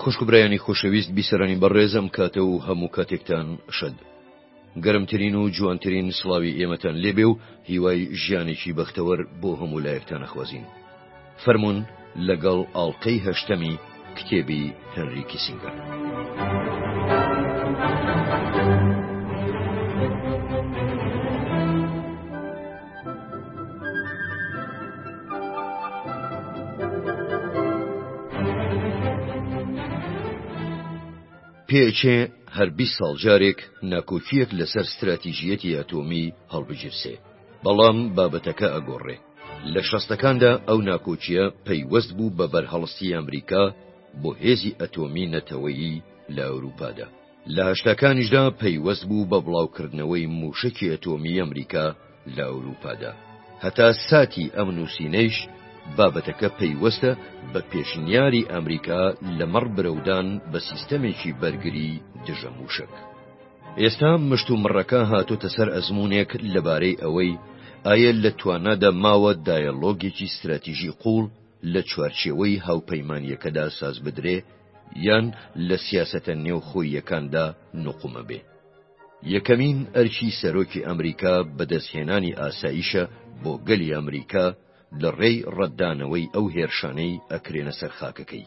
خوشک و برایانی خۆشەویست بیسەرانی بەڕێز ئەم کاتە و هەموو کاتێکتان شەد گەرمترین و جوانترین سڵاوی ئێمەتان لێبێ و هیوای ژیانێکی بەختەوەر بۆ هەموو لایەکتان ئەخوازین فەرمونون لەگەڵ ئاڵلقەی هەشتەمی کتێبی هەنری کیسینگەر. پێچێ هەر بیست ساڵ جارێک ناکۆکیەک لەسەر ستراتیژیەتی ئەتۆمی هەڵبگیرسێ بەڵام بابەتەکە ئەگۆڕێ لە شەستەکاندا ئەو ناکۆکیە پەیوەست بوو بە بەرهەڵستی ئەمریکا بۆ هێزی ئەتۆمی نەتەوەیی لە ئەوروپادا لە هەشتاکانیشدا پەیوەست بوو بە بڵاوکردنەوەی مووشەکی ئەتۆمیی ئەمریکا لە ئەورووپادا. هەتا ساتی ئەم نووسینەیش بابەتەکە پەیوەستە بە پێشنیاری ئەمریکا لەمەڕ برەودان بە سیستەمێکی بەرگریی دژە مووشەک. ئێستا مشتومڕەکە هاتۆتە سەر ئەزموونێک لەبارەی ئەوەی ئایە لە توانادا ماوە دایەڵۆگێکی ستراتیژی قووڵ، لە چوارچێوەی هاوپەیمانییەکەدا سازبدرێ یان لە سیاسەتە نێوخۆییەکاندا نوقومە بێ. یەکەمین ئەرکی سەرۆکی ئەمریکا بەدەستهێنانی ئاسایشە بۆ گەلی ئەمریکا لە ڕێی ڕەتدانەوەی ئەو هێرشانەی ئەکرێنە سەر خاکەکەی.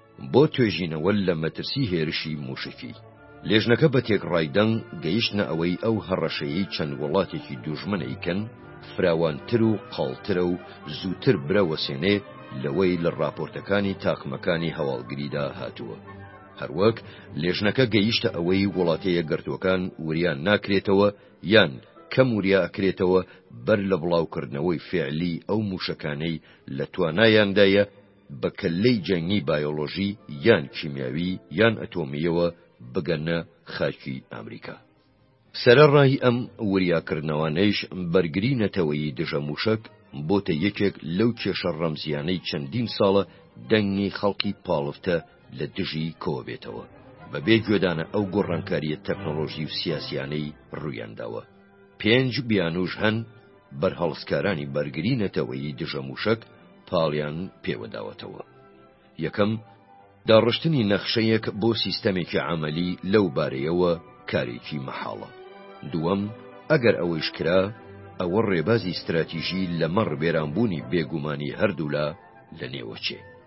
بۆ توێژینەوە لە مەترسی هێرشی مووشەکی. لێژنەکە بە تێکڕای دەنگ گەیشتنە ئەوەی ئەو هەڕەشەیەی چەند وڵاتێکی دوژمن ئەیکەن فراوانتر و قاڵترە و زووتر برەوەسێنێ لەوەی لە ڕاپۆرتەکانی تاقمەکانی هەواڵگریدا هاتووە. هەروەک لێژنەکە گەیشتە ئەوەی وڵاتە یەکگرتووەکان وریا ناکرێتەوە یان کەم وریا ئەکرێتەوە بەر لە بڵاوکردنەوەی فیعلی ئەو مووشەکانەی لە توانایاندایە بە کەللەی جەنگی بایۆلۆژی یان کیمیاوی یان ئەتۆمییەوە بگەنە خاکی ئامریکا. سەرەڕای ئەم وریاکردنەوانەیش بەرگری نەتەوەیی دژە مووشەک بۆتە یەکێک لەو کێشە ڕەمزییانەی چەندین ساڵە دەنگی خەڵکی پاڵفتە لە دژی کۆبێتەوە، بەبێ گوێدانە ئەو گۆڕانکارییە تەکنۆلۆژی و سیاسییانەی ڕوویانداوە. پێنج بیانووش هەن بەرهەڵستکارانی بەرگری نەتەوەیی دژە موشەک پاڵیان پێوەداوەتەوە یەکەم داڕشتنی نەخشەیەک بۆ سیستەمێکی عملی لەو بارەیەوە کارێکی مەحاڵە دووەم ئەگەر ئەوەیش کرا ئەوە ڕێبازی استراتیژی لەمەڕ بێرانبوونی بێگومانی هەردوولا لە نێوەچێ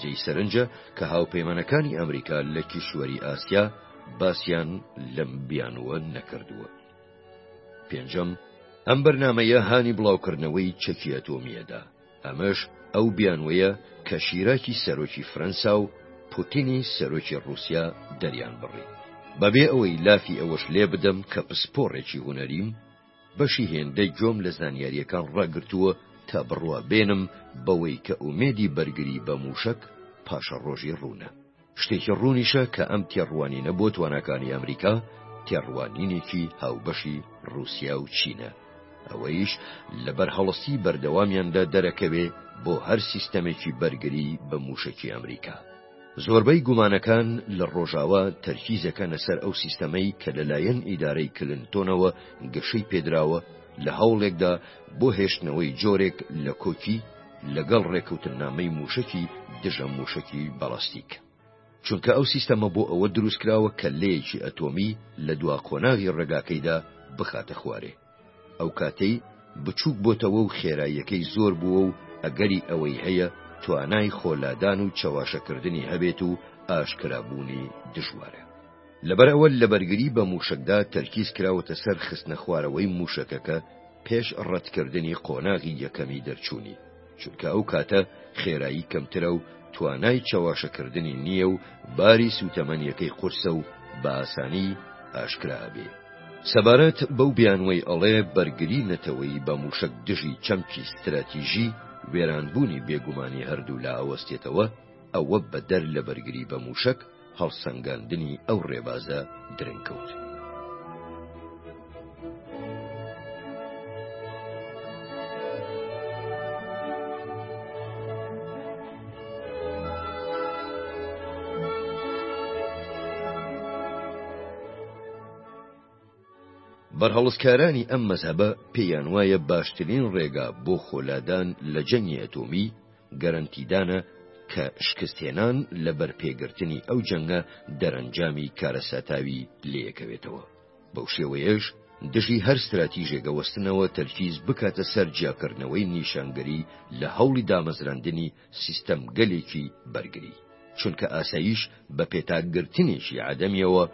جێی سەرنجە کە هاوپەیمانەکانی ئەمریکا لە کیشوەری ئاسیا باسیان لەم بیانووە نەکردووە. پێنجەم، ئەم بەرنمەیە هانی بڵاوکردنەوەی چەکی ئەتۆمیەدا، ئەمەش ئەو بیانوەیە کە شیراکی سەرۆکی فرەنسا و پوتینی سەرۆکی ڕوسیا دەریان بڕی. بەبێ ئەوەی لافی ئەوەش لێ بدەم کە پسپۆڕێکی هونەریم، بەشی هێندەی گۆم لە زانیاریەکان ڕاگرتووە تا بڕوا بێنم بەوەی کە ئومێدی بەرگری بە مووشەک پاشەڕۆژی ڕوونە. شتێکی ڕوونیشە کە ئەم تێڕوانینە بۆ تواناکانی ئەمریکا تێڕوانینێکی هاوبەشی ڕووسیا و چینە، ئەوەیش لەبەر هەڵستی بەردەوامیاندا دەرەکەوێ بۆ هەر سیستەمێکی بەرگری بە مووشەکی ئەمریکا. زۆربەی گومانەکان لە ڕۆژاوا تەرکیزەکەن لەسەر ئەو سیستەمەی کە لەلایەن ئیدارەی کلنتۆنەوە گەشەی پێدراوە لە هەوڵێکدا بۆ هێشتنەوەی جۆرێک لە کۆکی لەگەڵ ڕێکەوتننامەی موشەکی دژە موشەکی باڵاستیک. چونکە ئەو سیستەمە بۆ ئەوە دروستکراوە کە لەیەکی ئەتۆمی لە دوا قۆناغی ڕێگاکەیدا بخاتە خوارێ. ئەو کاتەی بچووک بۆتەوە و خێراییەکەی زۆر بووە و ئەگەری ئەوەی هەیە توانای خۆ لادان و چەواشەکردنی هەبێت و ئاشکرا بوونی دژوارە. لەبەر ئەوە لە بەرگری بە مووشەکدا تەرکیز کراوەتە سەر خستنە خوارەوەی مووشەکەکە پێش ڕەتکردنی قۆناغی یەکەمی دەرچوونی. چونکە ئەو کاتە خێرایی کەمترە و توانای چەواشەکردنی نییە و باری سووتەمەنییەکەی قورسە و بە ئاسانی ئاشکرا ئەبێ. سەبارەت بەو بیانووەی ئەڵێ بەرگری نەتەوەیی بە مووشەک دژی چەمکی ستراتیژی وێرانبوونی بێگومانی هەردوولا ئەوەستێتەوە، ئەوە بەدەر لە بەرگری بە مووشەک، هەڵسەنگاندنی ئەو ڕێبازە درەنگ کەوت. بەرهەڵستکارانی ئەم مەزهەبە پێیان وایە باشترین ڕێگا بۆ خۆلادان لە جەنگی ئەتۆمی، گەرەنتیدانە کە شکستهێنان لە بەرپێگرتنی ئەو جەنگە دەرەنجامی کارەساتاوی لێکەوێتەوە بەو شێوەیەش دژی هەر ستراتیژێگە وەستنەوە تەرکیز بکاتە سەر جیاکردنەوەی نیشانگەری لە هەوڵی دامەزراندنی سیستەم گەلێکی بەرگری چونکە ئاساییش بە پێتاگرتنێکی عادەمیەوە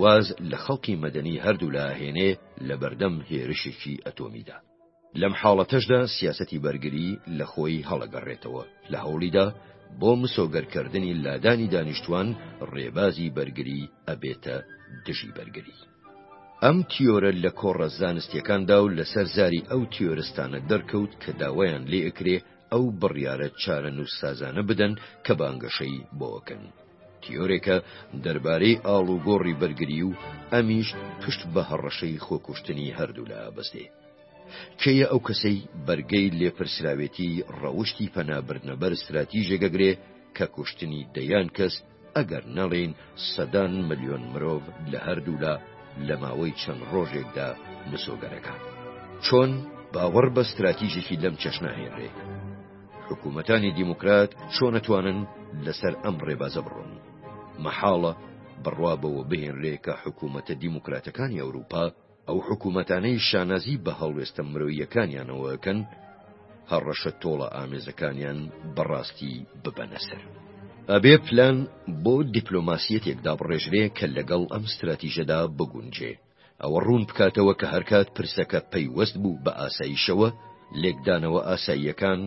واز لە خەڵکی مەدەنی هەردوولاهێنێ لە بەردەم هێرشێکی ئەتۆمیدا. لەم حاڵەتەشدا سیاسەتی بەرگری لە خۆی هەڵەگەڕێتەوە لە هەوڵیدا بۆ مسۆگەرکردنی لادانی دانیشتوان ڕێبازی بەرگری ئەبێتە دژی بەرگری. ئەم تیۆرە لە کۆڕە زانستیەکاندا و لەسەر زاری ئەو تیۆرستانە دەرکەوت کە داوایان لێ ئەکرێ ئەو بڕیارە چارەنووسسازانە بدەن کە بانگەشەی بۆکەن. تیۆرێکە دەربارەی ئاڵوگۆڕی بەرگری و ئەمیش پشت بە هەڕەشەی خۆکوشتنی هەردوولا بەستێ. کێیە ئەو کەسەی بەرگەی لێپرسراوێتی ڕەوشتی پەنابردنەبەر ستراتیژێکەگرێ کە کوشتنی دەیان کەس ئەگەر نەڵێین سەدان ملیۆن مرۆڤ لە هەردوولا لە ماوەی چەند ڕۆژێکدا مسۆگەرەکان. چۆن باوەڕ بە ستراتیژێکی لەم چەشنە هێنرێ؟ حکوومەتانی دیموکرات چۆن ئەتوانن لەسەر ئەم ڕێبازە بڕۆن؟ مەحاڵە بڕوا بەوە بهێنرێ کە حکوومەتە دیموکراتەکانی ئەورووپا، ئەو حکومەتانەی شانازی بە هەڵوێستە مرۆییەکانیانەوە ئەکەن، هەڕەشە تۆڵە ئامێزەکانیان بە ڕاستی ببەنە سەر. ئەبێ پلان بۆ دیپلۆماسییەتێک دابڕێژرێ کە لەگەڵ ئەم ستراتیژەدا بگونجێ، ئەوە ڕوون بکاتەوە کە هەرکات پرسەکە پەیوەست بوو بە ئاسایشەوە، لێکدانەوە ئاساییەکان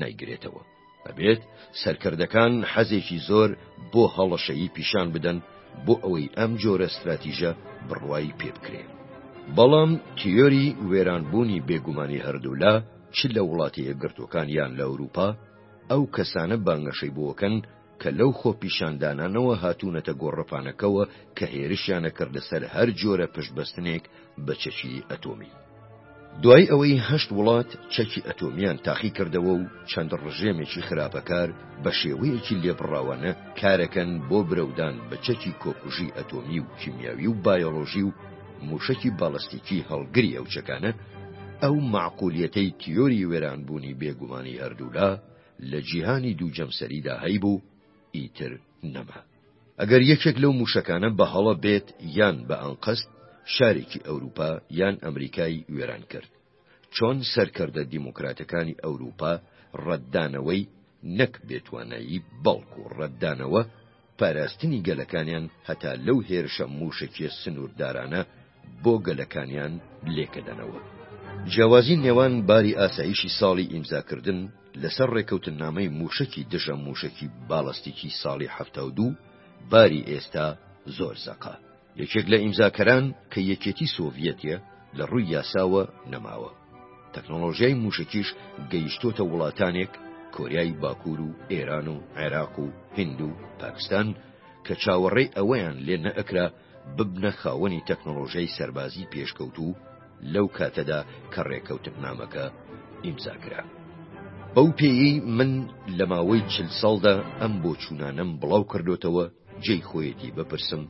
نایگرێتەوە. ئەبێت سەرکردەکان حەزێکی زۆر بۆ هەڵەشەیی پیشان بدەن بۆ ئەوەی ئەم جۆرە ستراتیژە بڕوای پێ بکرێت. بەڵام تیۆری وێرانبوونی بێگومانی هەردوولا چ لە وڵاتە یەکگرتووەکان یان لە ئەوروپا، ئەو کەسانە بانگەشەی بۆکەن، کە لەو خۆپیشاندانانەوە هاتوونەتە گۆڕەپانەکەوە کە هێرشیانە کردە سەر هەر جۆرە پشتبەستنێک بە چەکی ئەتۆمی. دوای ئەوەی هەشت وڵات چەکی ئەتۆمییان تاقی کردەوە و چەند ڕژێمێکی خراپەکار بە شێوەیەکی لێبڕاوانە کارەکەن بۆ برەودان بە چەکی کۆکوژی ئەتۆمی و کیمیاوی و بایۆلۆژی و مووشەکی باڵستیکی هەڵگری ئەو چەکانە، ئەو مەعقولیەتەی تیۆری وێرانبوونی بێگومانی هەردوولا، لە جیهانی دوو جەمسەریدا هەیبوو ئیتر نەما. ئەگەر یەکێک لەو مووشەکانە بە هەڵە بێت یان بە ئەنقەست شارێکی ئەوروپا یان ئەمریکای وێران کرد، چۆن سەرکردە دیموکراتەکانی ئەوروپا ڕەتدانەوەی، نەک بێتوانایی، بەڵکو ڕەتدانەوە، پاراستنی گەلەکانیان هەتا لەو هێرشە مووشەکیە سنووردارانە بۆ گەلەکانیان لێکەدەنەوە. جیاوازی نێوان باری ئاسایشی ساڵی ئیمزاکردن لەسەر ڕێکەوتننامەی مووشەکی دژە مووشەکی باڵستیکی ساڵی حەفتا و دوو باری ئێستا زۆر زەقە. یەکێک لە ئیمزاکەران کە یەکێتی سۆڤیەتە لە ڕووی یاساوە نەماوە. تەکنۆلۆژیای مووشەکیش گەیشتۆتە وڵاتانێک کۆریای باکوور و ئێران و عێراق و هند و پاکستان کە چاوەڕێی ئەوەیان لێ نەئەکرا ببنە خاوەنی تەکنۆلۆژیای سەربازی پێشکەوتوو لەو کاتەدا کە ڕێکەوتنامەکە ئیمزاکرا. بەو پێیەی من لە ماوەی چل ساڵدا ئەم بۆچوونانەم بڵاو کردوتەوە جێی خۆیەتی بپرسم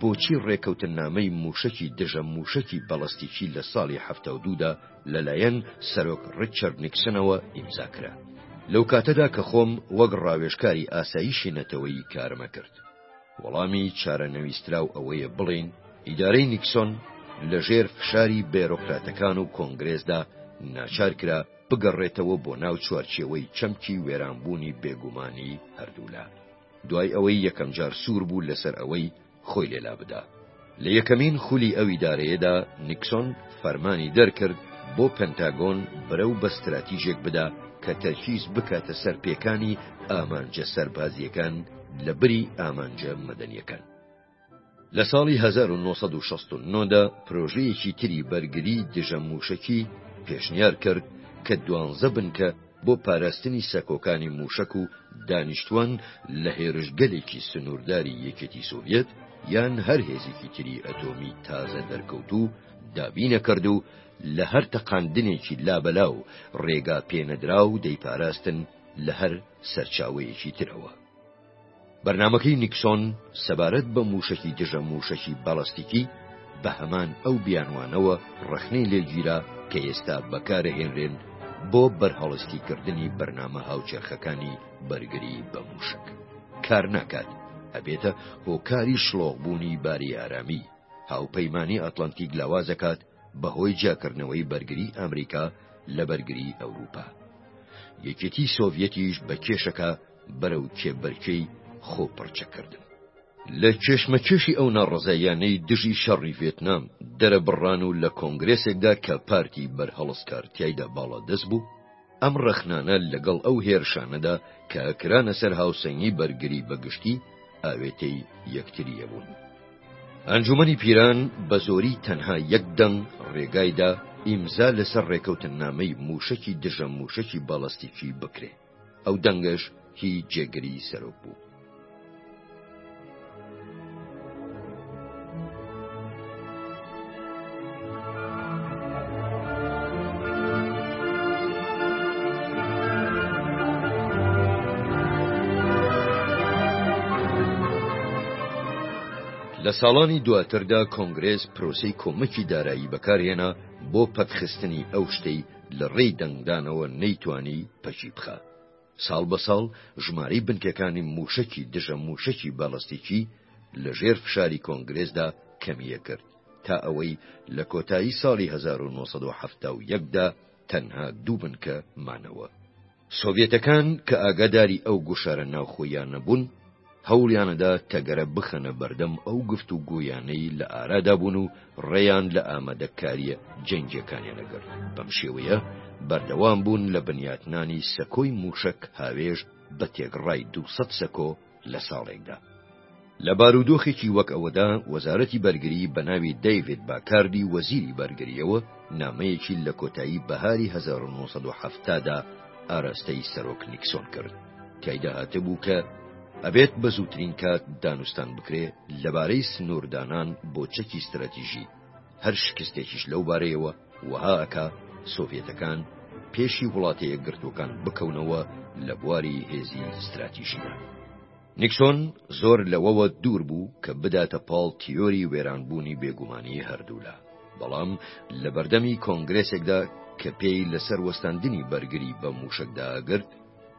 بۆچی ڕێکەوتننامەی مووشەکی دژە مووشەکی بەڵستیکی لە ساڵی حەفتا و دوو دا لەلایەن سەرۆک ڕیچارد نیکسنەوە ئیمزا کرا لەو کاتەدا کە خۆم وەک ڕاوێژکاری ئاسایشی نەتەوەیی کارم ئەکرد؟ وەڵامی چارە نەویستراو ئەوەیە بڵێین ئیدارەی نیکسۆن لە ژێر فشاری بێرۆکراتەکان و کۆنگرێسدا ناچار کرا بگەڕێتەوە بۆ ناو چوارچێوەی چەمکی وێرانبوونی بێگومانی هەردوولا. دوای ئەوەی یەکەم جار سوور بوو لەسەر ئەوەی خۆی لێ لابدا. لە یەکەمین خولی ئەو ئیدارەیەدا نیکسۆن فەرمانی دەرکرد بۆ پەنتاگۆن برەو بە ستراتیژێک بدا کە تەرکیز بکاتە سەر پێکانی ئامانجە سەربازییەکان لەبری ئامانجە مەدەنییەکان. لە ساڵی هەزار و نۆ سەد و شەست و نۆ دا پرۆژەیەکی تری بەرگری دژە مووشەکی پێشنیار کرد کە دوانزە بنکە بۆ پاراستنی سەکۆکانی مووشەک و دانیشتووان لە هێرشگەلێکی سنوورداری یەکێتی سۆڤیەت یان هەر هێزێکی تری ئەتۆمی تازە دەرکەوتوو دابین نەکرد و لە هەر تەقاندنێکی لابەلا و ڕێگا پێنەدرا و دەیپاراستن لە هەر سەرچاوەیەکی ترەوە. بەرنامەکەی نیکسۆن سەبارەت بە مووشەکی دژە مووشەکی باڵەستیکی بە هەمان ئەو بیانوانەوە ڕەخنەی لێگیرا کە ئێستا بەکارەهێنرێن بۆ بەرهەڵستیکردنی بەرنامە هاوچەرخەکانی بەرگری بە مووشەک کار ناکات ئەبێتە هۆکاری شڵۆغبوونی باری ئارامی هاوپەیمانی ئەتلانتیک لاوازەکات بەهۆی جیاکردنەوەی بەرگری ئەمریکا لە بەرگری ئەوروپا یەکێتی سۆڤەتیش بە کێشەکە بەرەو کێبەرکێی خۆ پڕچەککردن. لە کێشمەکێشی ئەو ناڕەزاییانەی دژی شەڕی ڤێتنام دەرەبڕران و لە کۆنگرێسێکدا کە پارتی بەرهەڵستکار تیایدا باڵادەست بوو، ئەم ڕەخنانە لەگەڵ ئەو هێرشانەدا کە کرانە سەر هاوسەنگی بەرگری بە گشتی ئاوێتەی یەکتری هەبوون. ئەنجومەنی پیران بەزۆری تەنها یەک دەنگ ڕێگای دا ئیمزا لەسەر ڕێکەوتننامەی مووشەکی دژە مووشەکی باڵەستیکی بکرێ. ئەو دەنگەش هی جێگری سەرۆک بوو. لە ساڵانی دواتردا کۆنگرێس پرۆسی کۆمەکی دارایی بەکارهێنا بۆ پەکخستنی ئەو شتەی لە ڕێی دەنگدانەوە نەیتوانی پەکی بخا. ساڵ بە ساڵ ژمارەی بنکەکانی مووشەکی دژە مووشەکی باڵستیکی لە ژێر فشاری کۆنگرێسدا کەمیە کرد تا ئەوەی لە کۆتایی ساڵی 1970 دا تەنها دوو بنکە مانەوە. سۆڤیەتەکان کە ئاگاداری ئەو گوشارە ناوخۆییانە بوون، هەوڵیاندا تەگەرە بخەنە بەردەم ئەو گفتوگۆیانەی لە ئارادا بوون و ڕێیان لە ئامادەکارییە جەنگییەکانیان ئەگرت، بەم شێوەیە بەردەوام بوون لە بنیاتنانی سەکۆی مووشەک هاوێژ بە تێکڕای دوو سەد سەکۆ، لە ساڵێکدا. لە بارودۆخێکی وەک ئەوەدا وەزارەتی بەرگری بە ناوی دەیڤید باکاردی وەزیری بەرگرییەوە نامەیەکی لە کۆتایی بەهاری 1970 دا ئاراستەی سەرۆک نیکسۆن کرد تیایدا هاتبوو کە ئەبێت بە زووترین کات دانوستان بکرێ لەبارەی سنووردانان بۆ چەکی ستراتیژی هەر شکستێکیش لەو بارەیەوە وەها ئەکا سۆڤیەتەکان پێشی وڵاتە یەکگرتووەکان بکەونەوە لە بواری هێزی ستراتیژیدا. نیکسۆن زۆر لەوەوە دوور بوو کە بداتە پاڵ تیۆری وێرانبوونی بێگومانی هەردوولا، بەڵام لە بەردەمی کۆنگرێسێکدا کە پێی لەسەر وەستاندنی بەرگری بە مووشەکدا ئەگرت،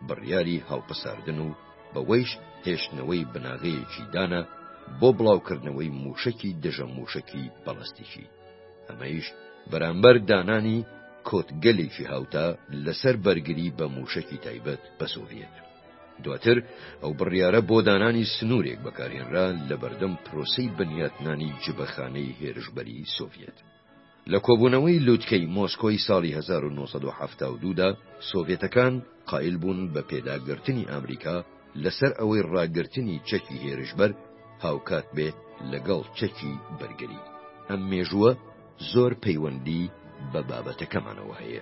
بڕیاری هەڵپساردن و بەوەیش هێشتنەوەی بناغەیەکی دانا بۆ بڵاوکردنەوەی مووشەکی دژە مووشەکی بەڵستیکی ئەمەیش بەرامبەر دانانی کۆتگەلێکی هاوتا لەسەر بەرگری بە مووشەکی تایبەت بە سۆڤەت دواتر ئەو بڕیارە بۆ دانانی سنوورێک بەکارهێنرا لە بەردەم پرۆسی بنیاتنانی جبەخانەی هێرشبەری سۆڤەت. لە کۆبوونەوەی لوتکەی مۆسکۆی ساڵی هەزار و نۆ سەد و حەفتا و دوو دا، سۆڤێتەکان قایل بوون بە پێداگرتنی ئامریکا لەسەر ئەوەی ڕاگرتنی چەکی هێرشبەر هاوکات بێ لەگەڵ چەکی بەرگری. ئەم مێژووە زۆر پەیوەندی بە بابەتەکەمانەوە هەیە،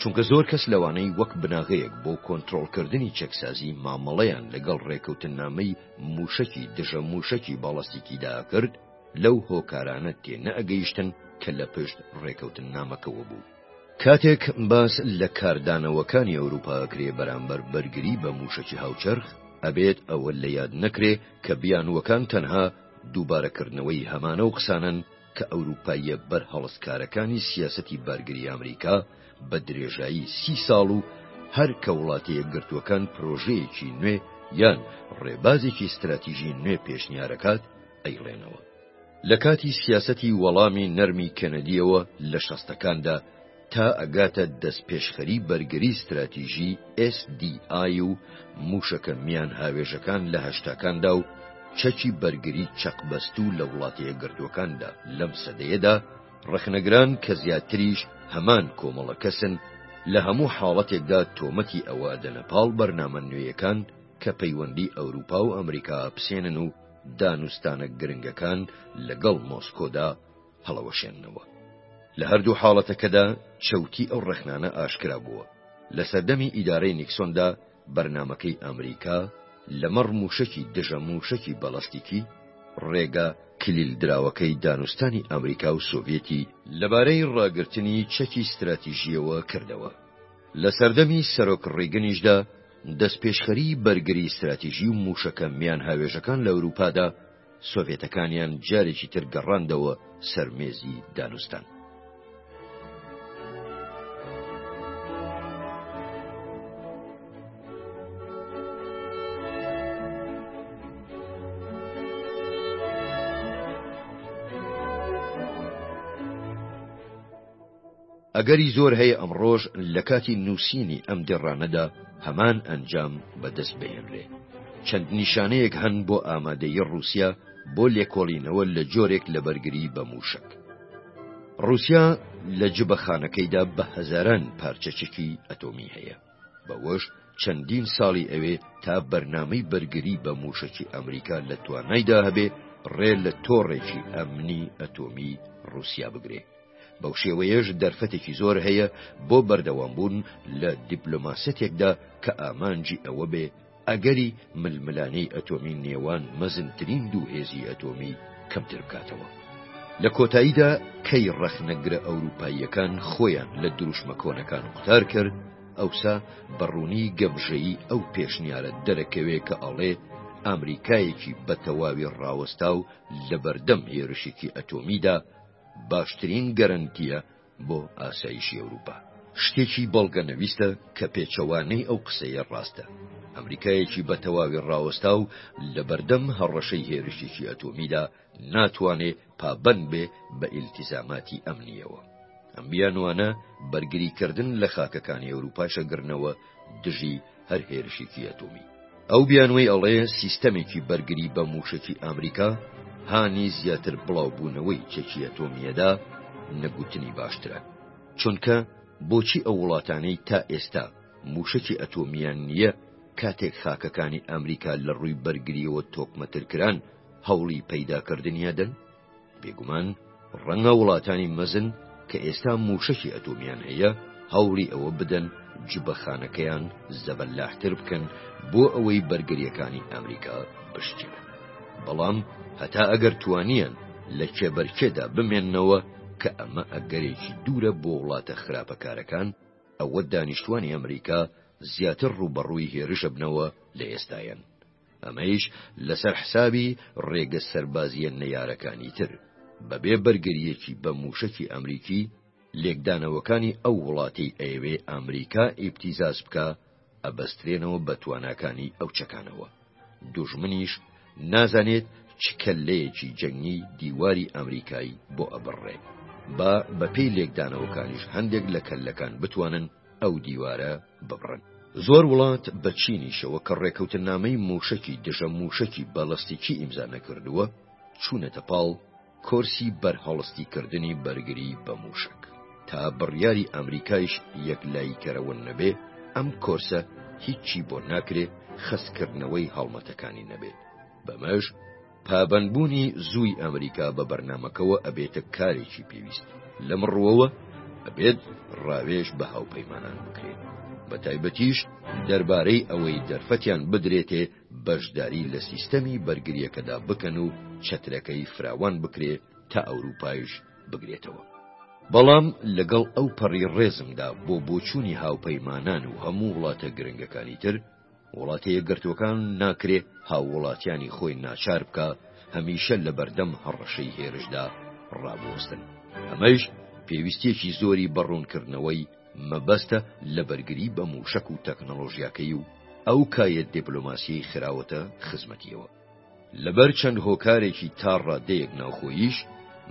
چونکە زۆر کەس لەوانەی وەک بناغەیەک بۆ کۆنترۆڵکردنی چەکسازی مامەڵەیان لەگەڵ ڕێکەوتننامەی مووشەکی دژە مووشەکی باڵەستیکیدا ئەکرد، لەو هۆکارانە تێ نەئەگەیشتن کە لە پشت ڕێکەوتننامەکەوە بوو. کاتێک باس لە کاردانەوەکانی ئەوروپا ئەکرێ بەرامبەر بەرگری بە مووشەکی هاوچەرخ، ئەبێت ئەوە لە یاد نەکرێ کە بیانووەکان تەنها دووبارەکردنەوەی هەمان ئەو قسانەن کە ئەوروپاییە بەرهەڵستکارەکانی سیاسەتی بارگری ئامریکا بە درێژایی سی ساڵ و هەر کە وڵاتە یەکگرتووەکان پرۆژەیەکی نوێ یان ڕێبازێکی ستراتیژی نوێ پێشنیار ئەکات، ئەیڵێنەوە. لە کاتی سیاسەتی وەڵامی نەرمی کەنەدییەوە لە شەستەکاندا تا ئەگاتە دەستپێشخەری بەرگری ستراتیژی SDI و مووشەکە میانهاوێژەکان لە هەشتاکاندا و چەکی بەرگری چەقبەستوو لە وڵاتەیەکگرتووەکاندا لەم سەدەیەدا، ڕەخنەگران کە زیاتریش هەمان کۆمەڵە کەسن، لە هەموو حاڵەتێکدا تۆمەتی ئەوە ئەدەنە پاڵ بەرنامە نوێیەکان کە پەیوەندی ئەوروپا و ئەمریکا ئەپسێنن و، دانوستانە گرنگەکان لەگەڵ مۆسکۆدا هەڵەوەشێننەوە. لە هەردوو حاڵەتەکەدا چەوتی ئەو ڕەخنانە ئاشکرا بووە. لە سەردەمی ئیدارەی نیکسۆندا بەرنامەکەی ئامریکا لەمەڕ مووشەکی دژە مووشەکی بەڵەستیکی، ڕێگە کلیلدراوەکەی دانوستانی ئامریکا و سۆڤیەتی لەبارەی ڕاگرتنی چەکی ستراتیژییەوە کردەوە. لە سەردەمی سەرۆک ڕیگنیشدا دەستپێشخەریی بەرگریی ستراتیژی و مووشەکە میانهاوێژەکان لە ئەورووپادا، سۆڤێتەکانیان جارێکی تر گەڕاندەوە سەر مێزی دانوستان. ئەگەری زۆر هەیە ئەمڕۆش لە کاتی نووسینی ئەم دێڕانەدا هەمان ئەنجام بەدەست بهێنرێ. چەند نیشانەیەک هەن بۆ ئامادەیی ڕووسیا بۆ لێکۆڵینەوە لە جۆرێک لە بەرگری بە مووشەک. ڕووسیا لە جبەخانەکەیدا بە هەزاران پارچە چەکی ئەتۆمی هەیە. بەوەش چەندین ساڵی ئەوێ تا بەرنامەی بەرگری بە مووشەکی ئەمریکا لە توانایدا هەبێ ڕێ لە تۆڕێکی ئەمنی ئەتۆمی ڕووسیا بگرێ. بەو شێوەیەش دەرفەتێکی زۆر هەیە بۆ بەردەوامبوون لە دیپلۆماسەتێکدا کە ئامانجی ئەوە بێ ئەگەری ململانێی ئەتۆمی نێوان مەزنترین دوو هێزی ئەتۆمی کەمتر بکاتەوە. لە کۆتاییدا کەی ڕەخنەگرە ئەورووپاییەکان خۆیان لە دروشمە کۆنەکان قوتار کرد، ئەوسا بە ڕوونی گەمژەیی ئەو پێشنیارە دەرەکەوێ کە ئەڵێ ئامریکایەکی بە تەواوی ڕاوەستاو لە بەردەم هێرشێکی ئەتۆمیدا باشترین گەرەنتییە بۆ ئاسایشی ئەوروپا. شتێکی بەڵگە نەویستە کە پێچەوانەی ئەو قسەیە ڕاستە. ئەمریکایەکی بە تەواوی ڕاوەستاو لە بەردەم هەڕەشەی هێرشێکی ئەتۆمیدا ناتوانێ پابەند بێ بە ئیلتیزاماتی ئەمنییەوە. ئەم بیانوانە بەرگریکردن لە خاکەکانی ئەوروپاش ئەگرنەوە دژی هەر هێرشێکی ئەتۆمی. ئەو بیانووی ئەڵێ سیستەمێکی بەرگری بە مووشەکی ئامریکا هانی زیاتر بڵاوبوونەوەی چەکی ئەتۆمییەدا نەگوتنی باشترە، چونکە بۆچی ئەو وڵاتانەی تا ئێستا مووشەکی ئەتۆمییان نییە کاتێک خاکەکانی ئامریکا لە ڕووی بەرگرییەوە تۆکمەتر کران هەوڵی پەیداکردنی ئەدەن؟ بێگومان ڕەنگە وڵاتانی مەزن کە ئێستا مووشەکی ئەتۆمیان هەیە هەوڵی ئەوە بدەن جبەخانەکەیان زەبەلاحتر بکەن بۆ ئەوەی بەرگریەکانی ئەمریکا بشکێنن بەڵام هەتا ئەگەر توانیان لە کێبەرکێدا بمێننەوە کە ئەمە ئەگەرێکی دوورە بۆ وڵاتە خراپەکارەکان ئەوە دانیشتوانی ئەمریکا زیاتر ڕوبەڕووی هێرشە بنەوە لە ئێستایان ئەمەیش لەسەر حسابی رێگە سەربازییە نەیارەکانی تر، بەبێ بەرگرییەکی بە مووشەکی ئەمریکی، لێکدانەوەکانی ئەو وڵاتەی ئەیەوێ ئەمریکا ئیبتیزاز بکا، ئەبەسترێنەوە بە تواناکانی ئەو چەکانەوە. دوژمنیش نازانێت چ کەللەیەکی جەنگی دیواری ئەمریکای بۆ ئەبڕرێ. با بەپێی لێکدانەوەکانیش هەندێک لە کەللەکان بتوانن ئەو دیوارە، ببڕن. زۆر وڵات بە چینیشەوە کە ڕێکەوتننامەی مووشەکی دژە مووشەکی بالستیکی ئیمزا نەکردووە، چوونەتە پاڵ کۆرسی بەرهەڵستیکردنی بەرگری بە مووشەک. تا بڕیاری ئامریکایش یەکلاییکەرەوە نەبێ، ئەم کۆرسە هیچی بۆ ناکرێ خەستکردنەوەی هەڵمەتەکانی نەبێ. بەمەش، پابەندبوونی زووی ئەمریکا بە بەرنامەکەوە ئەبێتە کارێکی پێویست لەم ڕووەوە ئەبێت ڕاوێژ بە هاوپەیمانان بکرێت بە تایبەتیش دەربارەی ئەوەی دەرفەتیان بدرێتێ بەشداری لە سیستەمی بەرگریەکەدا بکەن و چەترەکەی فراوان بکرێ تا ئەوروپایش بگرێتەوە. بەڵام لەگەڵ ئەو پەڕی ڕێزمدا بۆ بۆچوونی هاوپەیمانان و هەموو وڵاتە گرنگەکانی تر، وڵاتە یەکگرتووەکان ناکرێ هاووڵاتیانی خۆی ناچار بکا هەمیشە لە بەردەم هەڕەشەی هێرشدا ڕابوەستن، ئەمەیش پێویستیەکی زۆری بە ڕوونکردنەوەی مەبەستە لە بەرگری بە مووشەک و تەکنەڵۆژیاکەی و ئەو کایە دێپلۆماسیەی خراوەتە خزمەتیەوە. لەبەر چەند هۆکارێکی تا ڕادەیەک ناوخۆییش،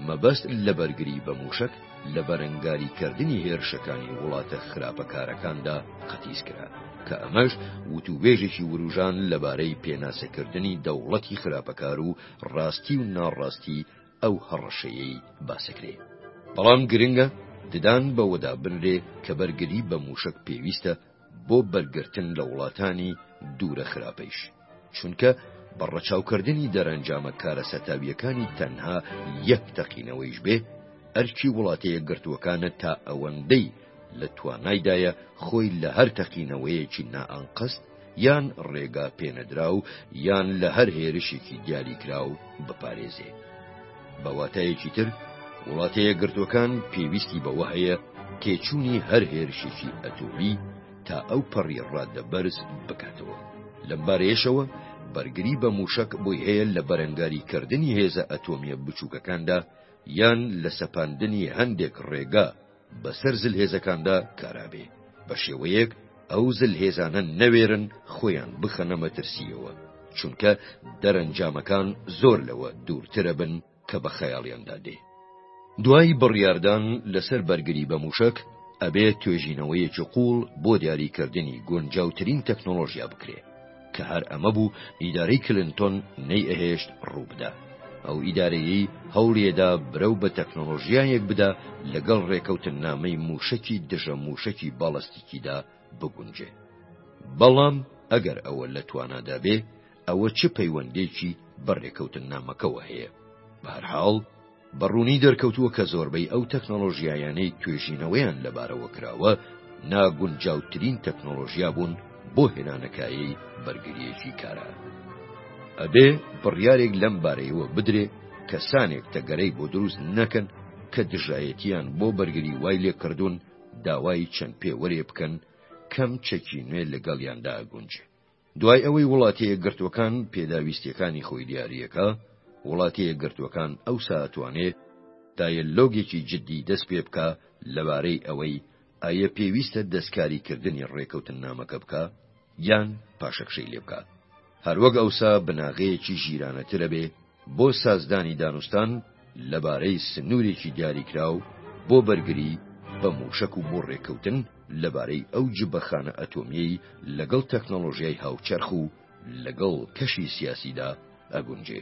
مەبەست لە بەرگری بە مووشەک لە بەرەنگاریکردنی هێرشەکانی وڵاتە خراپەکارەکاندا قەتیس کرا، کە ئەمەش وتووێژێکی ورووژان لەبارەی پێناسەکردنی دەوڵەتی خراپەکار و ڕاستی و ناڕاستی ئەو هەڕەشەیەی باسەکرێ. بەڵام گرنگە ددان بەوەدا بنرێ کە بەرگری بە مووشەک پێویستە بۆ بەرگرتن لە وڵاتانی دوورە خراپەیش، چونکە بە ڕەچاوکردنی دەرەنجامە کارەسەتاوییەکانی تەنها یەک تەقینەوەیش بێ، ئەرکی وڵاتەیەکگرتووەکانە تا ئەوەندەی لە توانایدایە خۆی لە هەر تەقینەوەیەکی نائانقەست یان ڕێگا پێنەدراو یان لە هەر هێرشێکی دیاریکراو بپارێزێ. بە واتایەکی تر وڵاتە یەکگرتووەکان پێویستی بەوە هەیە تێچووی هەر هێرشێکی ئەتۆمی تا ئەو پەڕی ڕادە بەرز بکاتەوە لەمبارەیەشەوە بەرگری بە موشک بۆی هەیە لە بەرەنگاری کردنی هێزە ئەتۆمیە بچووکەکاندا یان لە سەپاندنی هەندێک ڕێگا بەسەر زلهێزەکاندا کارابێ، بەشێوەیەک ئەو زلهێزانە نەوێرن خۆیان بخەنە مەترسییەوە، چونکە دەرەنجامەکان زۆر لەوە دوورترەبن کە بە خەیاڵیاندا دێ. دوای بڕیاردان لەسەر بەرگری بە مووشەک، ئەبێ توێژینەوەیەکی قووڵ بۆ دیاریکردنی گونجاوترین تەکنۆلۆژیا بکرێ. کە هەر ئەمە بوو ئیدارەی کلنتۆن نەی ئەهێشت ڕوو بدا. ئەو ئیدارەیەی هەوڵیەدا برەو بە تەکنۆلۆژیایەک بدا لەگەڵ ڕێکەوتننامەی مووشەکی دژە مووشەکی باڵەستیکیدا بگونجێ. بەڵام ئەگەر ئەوە لە توانادا بێ، ئەوە چ پەیوەندێکی بە ڕێکەوتننامەکەوە هەیە؟ بەهەرحاڵ، بە ڕوونی دەرکەوتووە کە زۆربەی ئەو تەکنەڵۆژیایانەی توێژینەوەیان لەبارەوە کراوە ناگونجاوترین تەکنەڵۆژیا بوون بۆ هێنانەکایەی بەرگریەکی کارا. ئەبێ بڕیارێک لەم بارەیەوە بدرێ کەسانێک تەگەرەی بۆ دروست نەکەن کە دژایەتیان بۆ بەرگری وای لێکردوون داوای چەند پێوەرێ بکەن کەم چەکی نوێ لەگەڵیاندا گونجێ. دوای ئەوەی وڵاتەیەکگرتووەکان پێداویستییەکانی خۆی دیارییەکا، وڵاتەیەکگرتووەکان ئەوسا ئەتوانێ دایەلۆگێکی جدی دەست پێ بکا لەبارەی ئەوەی ئایە پێویستە دەستکاریکردنی ڕێکەوتننامەکە بکا یان پاشەکشەی لێ بکا. هەروەک ئەوسا بناغەیەکی ژیرانەتر ئەبێ، بۆ سازدانی دانوستان لەبارەی سنوورێکی دیاریکراو بۆ بەرگری بە مووشەک و بۆ ڕێککەوتن لەبارەی ئەو جبە خانە ئەتۆمییەی لەگەڵ تەکنەڵۆژیای هاوچەرخ و لەگەڵ کەشی سیاسیدا ئەگونجێ.